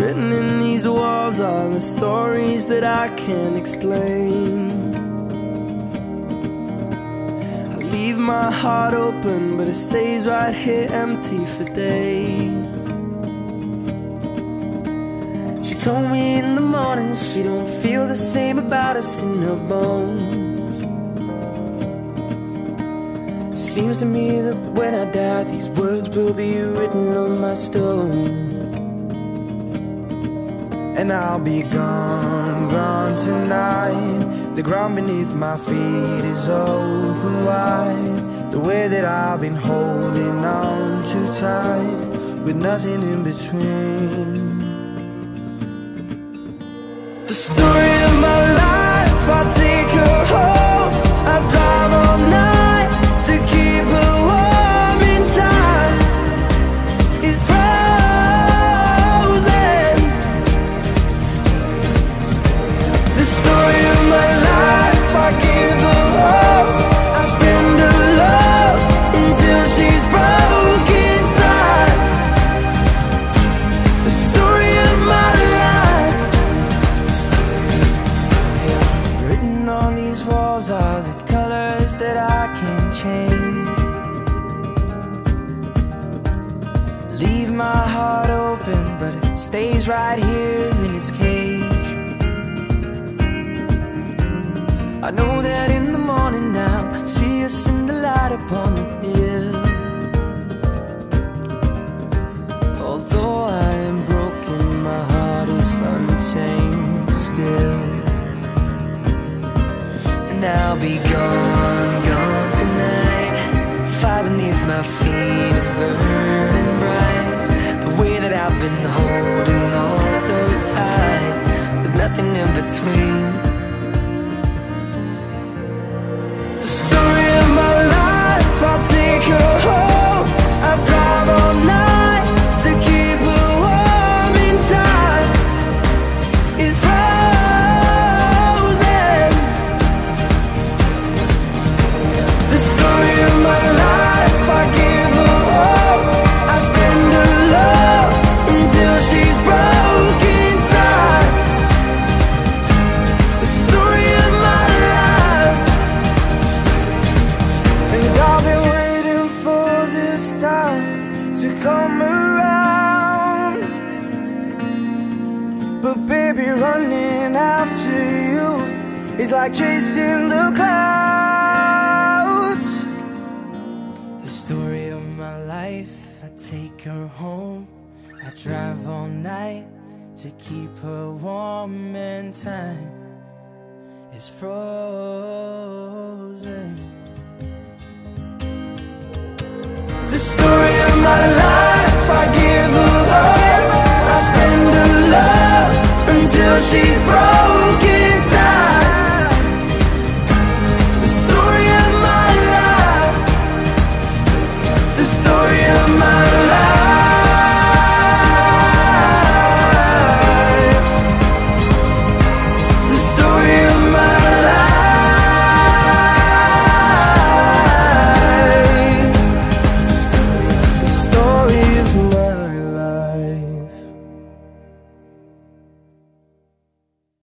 Written in these walls are the stories that I can't explain. I leave my heart open, but it stays right here empty for days. She told me in the morning she don't feel the same about us in her bones. Seems to me that when I die, these words will be written on my stone. And I'll be gone, gone tonight. The ground beneath my feet is open wide. The way that I've been holding on too tight, with nothing in between. The story can't change. Leave my heart open, but it stays right here in its cage. I know that in the morning now, see us in the light upon the hill. Although I am broken, my heart is untamed still. And I'll be gone my feet is burning bright. The way that I've been holding on so tight, with nothing in between. Baby, running after you is like chasing the clouds. The story of my life, I take her home. I drive all night to keep her warm and time is frozen. The story she's broken.